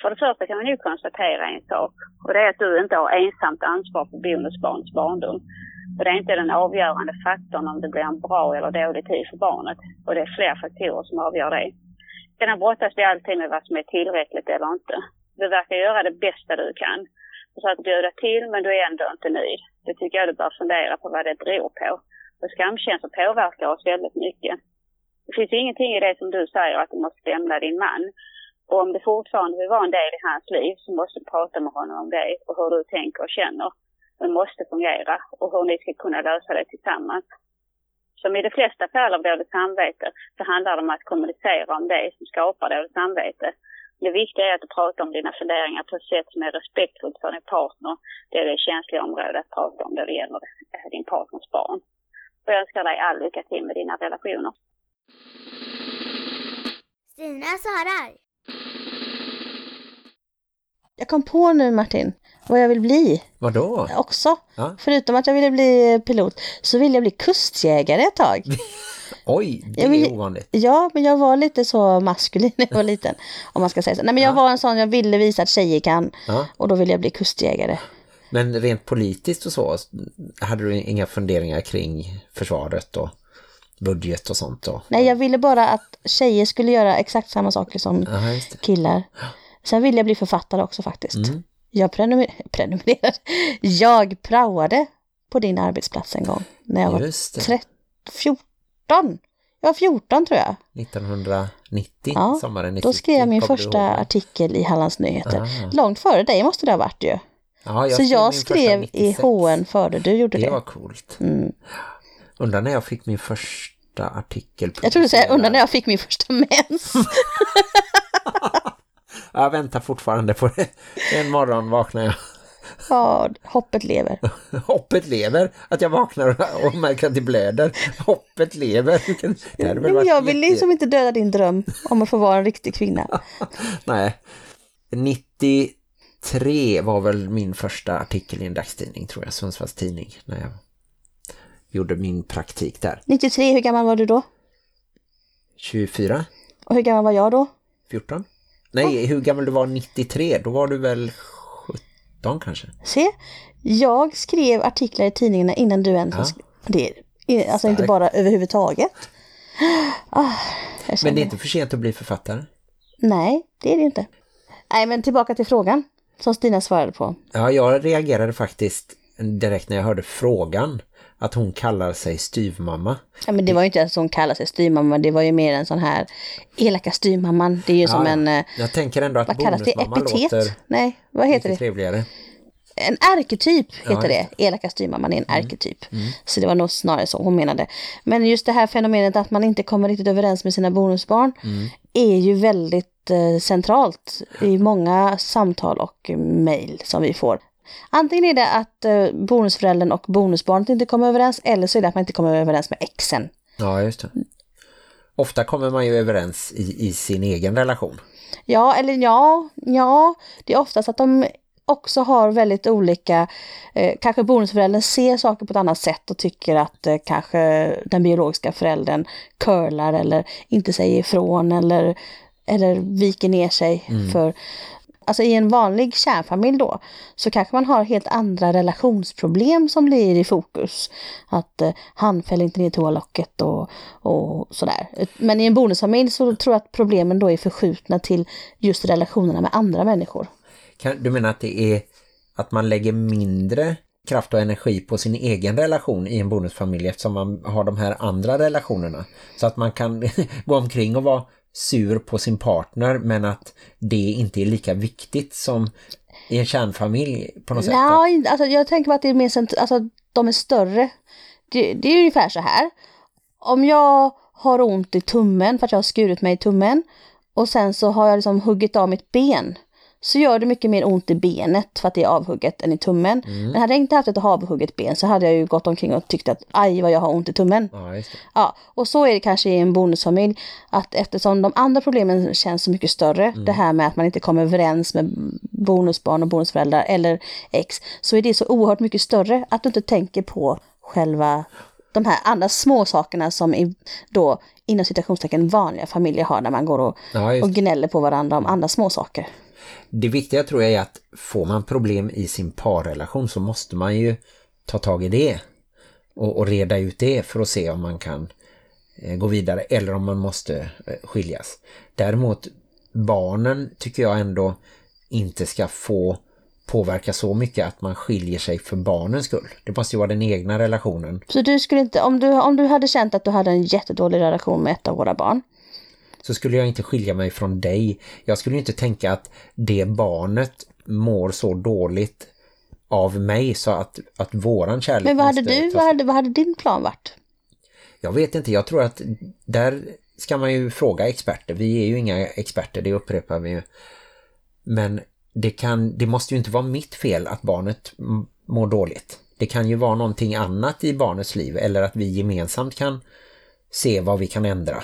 För det första kan man nu konstatera en sak, och det är att du inte har ensamt ansvar för bonusbarnets barndom. Och det är inte den avgörande faktorn om det blir en bra eller dålig tid för barnet. Och det är fler faktorer som avgör det. Sedan brottas vi alltid med vad som är tillräckligt eller inte. Du verkar göra det bästa du kan. Försöker bjuda till men du är ändå inte nöjd. Det tycker jag du bör fundera på vad det beror på. För skamkänslor påverkar oss väldigt mycket. Det finns ingenting i det som du säger att du måste lämna din man. Och om det fortfarande vill vara en del i hans liv så måste du prata med honom om det och hur du tänker och känner. Det måste fungera och hur ni ska kunna lösa det tillsammans. Som i de flesta fall av dåligt samvete så handlar det om att kommunicera om det som skapar dåligt samvete. Det viktiga är att du pratar om dina funderingar på ett sätt som är respektfullt för din partner. Det är det känsliga området att prata om när det gäller din partners barn. Och jag önskar dig all lycka till med dina relationer. Stina svarar. Jag kom på nu Martin, vad jag vill bli Vadå? också. Ja. Förutom att jag ville bli pilot så ville jag bli kustjägare ett tag. Oj, det är ovanligt. Ja, men jag var lite så maskulin när jag var liten. Om man ska säga så. Nej, men jag Ja. var en sån, jag ville visa att tjejer kan. Ja. Och då ville jag bli kustjägare. Men rent politiskt och så, hade du inga funderingar kring försvaret och budget och sånt då? Nej, jag ville bara att tjejer skulle göra exakt samma saker som det. killar. Sen ville jag bli författare också faktiskt. Mm. Jag prenumer prenumererade. Jag praoade på din arbetsplats en gång. När jag var Just det. 13, 14. Jag var 14 tror jag. 1990, Ja, sommaren 90. Då skrev jag min du första artikel i Hallands Nyheter. Ah. Långt före dig måste det ha varit ju. Ja, Så jag min första skrev i 96. HN före du gjorde Det det. var coolt. Mm. Undrar när jag fick min första artikel Jag trodde säga publicerad. undrar när jag fick min första mens. Jag väntar fortfarande på det. En morgon vaknar jag. Ja, hoppet lever. Hoppet lever. Att jag vaknar och märker att det blöder. Hoppet lever. Men varit jag vill liksom inte döda din dröm om att få vara en riktig kvinna. Nej. 93 var väl min första artikel i en dagstidning tror jag. Sundsvalls tidning. När jag gjorde min praktik där. 93, hur gammal var du då? 24? Och hur gammal var jag då? 14? Nej, hur gammal du var 93? Då var du väl 17 kanske? Se, jag skrev artiklar i tidningarna innan du ens Ja. det är, Alltså inte bara överhuvudtaget. Jag Men det är inte för sent att bli författare. Nej, det är det inte. Nej, men tillbaka till frågan som Stina svarade på. Ja, jag reagerade faktiskt direkt när jag hörde frågan att hon kallar sig styvmamma. Ja, men det var ju inte ens hon kallar sig styrmamma, det var ju mer en sån här elaka styrmamman. Det är ju som Ja, en, eh, Jag tänker ändå att vad kallas det, epitet? låter Nej, vad heter det? trevligare. En arketyp heter Ja, det. Elaka styrmamman är en Mm. arketyp. Så det var nog snarare så hon menade. Men just det här fenomenet att man inte kommer riktigt överens med sina bonusbarn Mm. är ju väldigt eh, centralt i många samtal och mejl som vi får. Antingen är det att eh, bonusföräldern och bonusbarnet inte kommer överens eller så är det att man inte kommer överens med exen. Ja, just det. Ofta kommer man ju överens i, i sin egen relation. Ja, eller ja, ja, det är oftast att de också har väldigt olika, eh, kanske bonusföräldern ser saker på ett annat sätt och tycker att eh, kanske den biologiska föräldern curlar eller inte säger ifrån eller, eller viker ner sig för Alltså i en vanlig kärnfamilj då så kanske man har helt andra relationsproblem som blir i fokus. Att eh, han fäller inte ner toalocket och, och sådär. Men i en bonusfamilj så tror jag att problemen då är förskjutna till just relationerna med andra människor. Kan, du menar att det är att man lägger mindre kraft och energi på sin egen relation i en bonusfamilj eftersom man har de här andra relationerna. Så att man kan gå omkring och vara sur på sin partner men att det inte är lika viktigt som i en kärnfamilj på något sätt. Nej, alltså jag tänker på att det är mer alltså de är större. Det, det är ungefär så här. Om jag har ont i tummen för att jag har skurit mig i tummen och sen så har jag liksom huggit av mitt ben så gör det mycket mer ont i benet för att det är avhugget än i tummen. Men hade jag inte haft ett avhugget ben så hade jag ju gått omkring och tyckt att aj vad jag har ont i tummen. Ja. Ja, och så är det kanske i en bonusfamilj att eftersom de andra problemen känns så mycket större, det här med att man inte kommer överens med bonusbarn och bonusföräldrar eller ex, så är det så oerhört mycket större att du inte tänker på själva de här andra små sakerna som i då inom citationstecken vanliga familjer har där man går och, Ja, och gnäller på varandra om andra små saker. Det viktiga tror jag är att får man problem i sin parrelation så måste man ju ta tag i det och, och reda ut det för att se om man kan eh, gå vidare eller om man måste eh, skiljas. Däremot barnen tycker jag ändå inte ska få påverka så mycket att man skiljer sig för barnens skull. Det måste ju vara den egna relationen. Så du skulle inte, om du, om du hade känt att du hade en jättedålig relation med ett av våra barn, så skulle jag inte skilja mig från dig. Jag skulle inte tänka att det barnet mår så dåligt av mig så att, att våran kärlek men vad hade du, vad hade, vad hade din plan varit? Jag vet inte, jag tror att där ska man ju fråga experter. Vi är ju inga experter, det upprepar vi ju. Men det, kan, det måste ju inte vara mitt fel att barnet mår dåligt. Det kan ju vara någonting annat i barnets liv eller att vi gemensamt kan se vad vi kan ändra.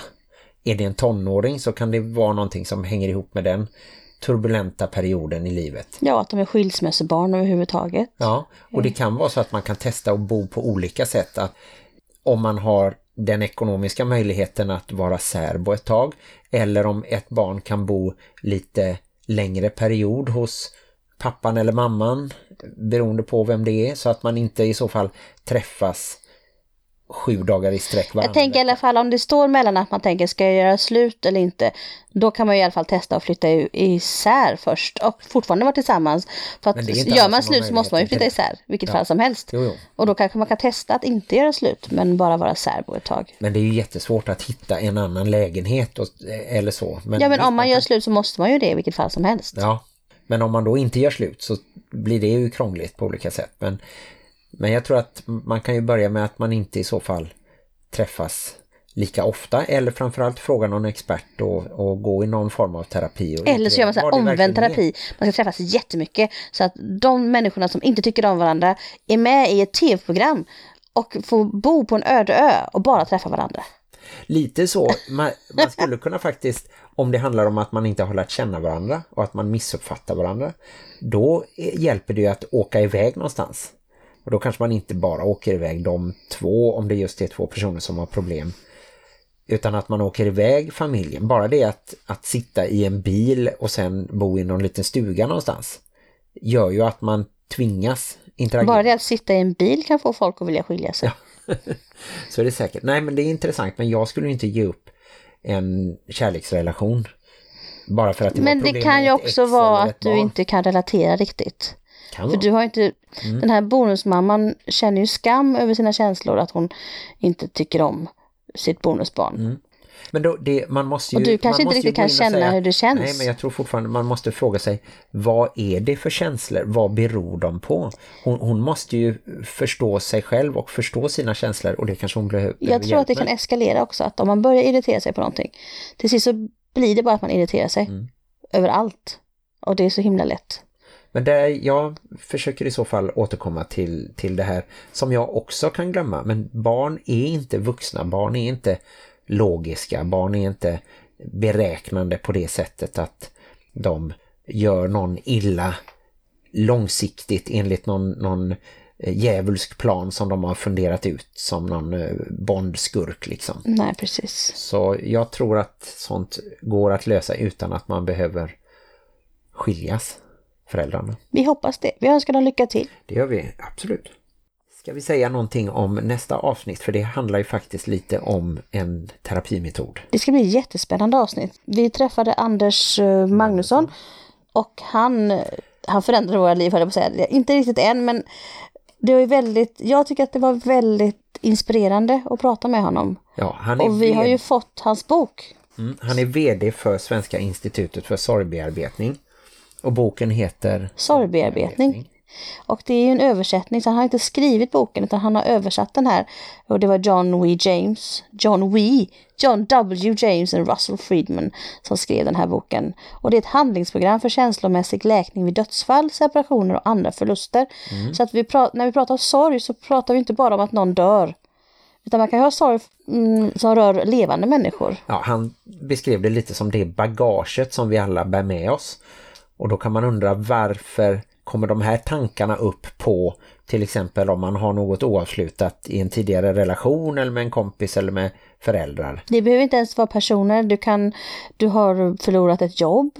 Är det en tonåring så kan det vara någonting som hänger ihop med den turbulenta perioden i livet. Ja, att de är skilsmässobarn överhuvudtaget. Ja, och det kan vara så att man kan testa att bo på olika sätt. Att om man har den ekonomiska möjligheten att vara särbo ett tag eller om ett barn kan bo lite längre period hos pappan eller mamman beroende på vem det är så att man inte i så fall träffas sju dagar i sträck Jag tänker i alla fall om det står mellan att man tänker ska jag göra slut eller inte. Då kan man i alla fall testa att flytta isär först och fortfarande vara tillsammans. För Men att gör man slut så måste man ju flytta isär. Vilket Ja. fall som helst. Jo, jo. Och då kanske man kan testa att inte göra slut men bara vara särbo ett tag. Men det är ju jättesvårt att hitta en annan lägenhet och, eller så. ja men om man gör slut så måste man ju det i vilket fall som helst. Ja, men om man då inte gör slut så blir det ju krångligt på olika sätt. Men, men jag tror att man kan ju börja med att man inte i så fall träffas lika ofta eller framförallt fråga någon expert och, och gå i någon form av terapi. Eller så gör man så här omvänd terapi. Man ska träffas jättemycket så att de människorna som inte tycker om varandra är med i ett tv-program och får bo på en öde ö och bara träffa varandra. Lite så, man, man skulle kunna faktiskt, om det handlar om att man inte har lärt känna varandra och att man missuppfattar varandra, då hjälper det ju att åka iväg någonstans. Och då kanske man inte bara åker iväg de två, om det just är två personer som har problem. Utan att man åker iväg familjen. Bara det att, att sitta i en bil och sen bo i någon liten stuga någonstans gör ju att man tvingas interagera. Bara det att sitta i en bil kan få folk att vilja skilja sig. Så är det säkert. Nej men det är intressant men jag skulle inte ge upp en kärleksrelation bara för att det Men det kan ju också vara att du barn. inte kan relatera riktigt. Kan För du har inte, Mm. den här bonusmamman känner ju skam över sina känslor att hon inte tycker om sitt bonusbarn. Mm. Men då, det, man måste ju, Och du kanske man inte riktigt kan känna säga, hur det känns. Nej, men jag tror fortfarande man måste fråga sig vad är det för känslor? Vad beror de på? Hon, hon måste ju förstå sig själv och förstå sina känslor och det kanske hon behöver Jag tror att det kan eskalera också, att om man börjar irritera sig på någonting, till sist så blir det bara att man irriterar sig Mm. över allt. Och det är så himla lätt. Men det, jag försöker i så fall återkomma till, till det här som jag också kan glömma. Men barn är inte vuxna, barn är inte logiska, barn är inte beräknande på det sättet att de gör någon illa långsiktigt enligt någon, någon eh, djävulsk plan som de har funderat ut som någon eh, bondskurk liksom. Nej, precis. Så jag tror att sånt går att lösa utan att man behöver skiljas föräldrarna. Vi hoppas det. Vi önskar dem lycka till. Det gör vi, absolut. Ska vi säga någonting om nästa avsnitt? För det handlar ju faktiskt lite om en terapimetod. Det ska bli ett jättespännande avsnitt. Vi träffade Anders eh, Magnusson och han, eh, han förändrade våra liv, höll jag på att säga. Inte riktigt än, men det var ju väldigt, jag tycker att det var väldigt inspirerande att prata med honom. Ja, han, är Och vi har ju fått hans bok. mm, han är vd för Svenska institutet för sorgbearbetning. Och boken heter... Sorgbearbetning. Och det är ju en översättning, så han har inte skrivit boken utan han har översatt den här. Och det var John W. James, John W. John W. James och Russell Friedman som skrev den här boken. Och det är ett handlingsprogram för känslomässig läkning vid dödsfall, separationer och andra förluster. Så att vi när vi pratar om sorg så pratar vi inte bara om att någon dör. Utan man kan ha sorg mm, som rör levande människor. Ja, han beskrev det lite som det bagaget som vi alla bär med oss. Och då kan man undra varför kommer de här tankarna upp på till exempel om man har något oavslutat i en tidigare relation eller med en kompis eller med föräldrar. Det behöver inte ens vara personer. Du kan, du har förlorat ett jobb.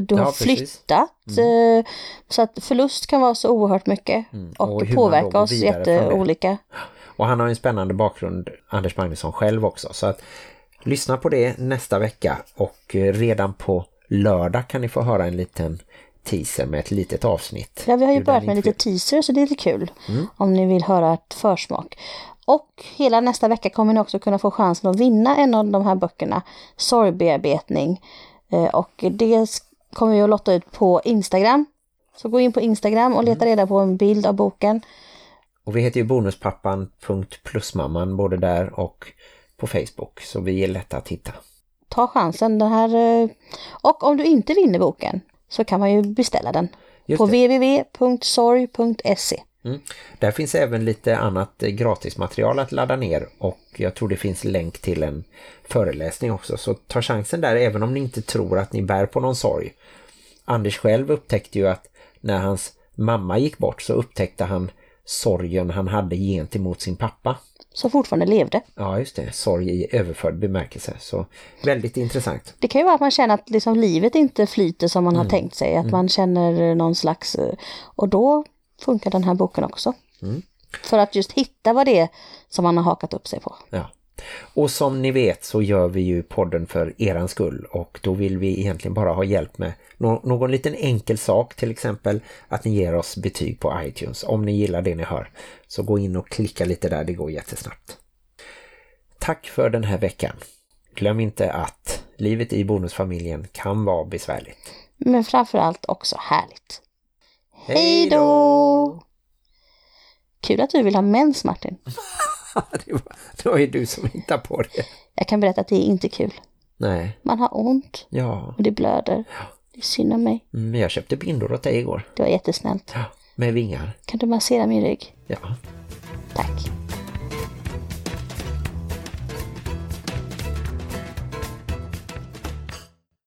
Du har Ja, precis. Mm. flyttat. eh, Så att förlust kan vara så oerhört mycket. Och, Och det påverkar oss jätteolika. Och han har en spännande bakgrund, Anders Magnusson själv också. Så att lyssna på det nästa vecka och eh, redan på lördag kan ni få höra en liten teaser med ett litet avsnitt. Ja, vi har ju börjat med lite teaser så det är lite kul. Mm. Om ni vill höra ett försmak. Och hela nästa vecka kommer ni också kunna få chansen att vinna en av de här böckerna. Sorgbearbetning. Eh, Och det kommer vi att lotta ut på Instagram. Så gå in på Instagram och Mm. leta reda på en bild av boken. Och vi heter ju bonuspappan.plusmamman både där och på Facebook. Så vi är lätta att hitta. Ta chansen. Den här, eh, och om du inte vinner boken så kan man ju beställa den Just på www.sorg.se. Mm. Där finns även lite annat eh, gratismaterial att ladda ner och jag tror det finns länk till en föreläsning också. Så ta chansen där även om ni inte tror att ni bär på någon sorg. Anders själv upptäckte ju att när hans mamma gick bort så upptäckte han sorgen han hade gentemot sin pappa. Som fortfarande levde. Ja just det, sorg i överförd bemärkelse. Så väldigt intressant. Det kan ju vara att man känner att liksom livet inte flyter som Mm. man har tänkt sig. Att man känner någon slags... eh, Och då funkar den här boken också. Mm. För att just hitta vad det är som man har hakat upp sig på. Ja. Och som ni vet så gör vi ju podden för eran skull och då vill vi egentligen bara ha hjälp med nå- någon liten enkel sak, till exempel att ni ger oss betyg på iTunes om ni gillar det ni hör. Så gå in och klicka lite där, det går jättesnabbt. Tack för den här veckan. Glöm inte att livet i bonusfamiljen kan vara besvärligt. Men framförallt också härligt. Hej då! Kul att du vill ha mens Martin. det, var, det var ju du som hittade på det. Jag kan berätta att det är inte kul. Nej, Man har ont ja. och det blöder. Det är synd om mig. Men jag köpte bindor åt dig igår. Det var jättesnällt. Ja, med vingar. Kan du massera min rygg? Ja. Tack.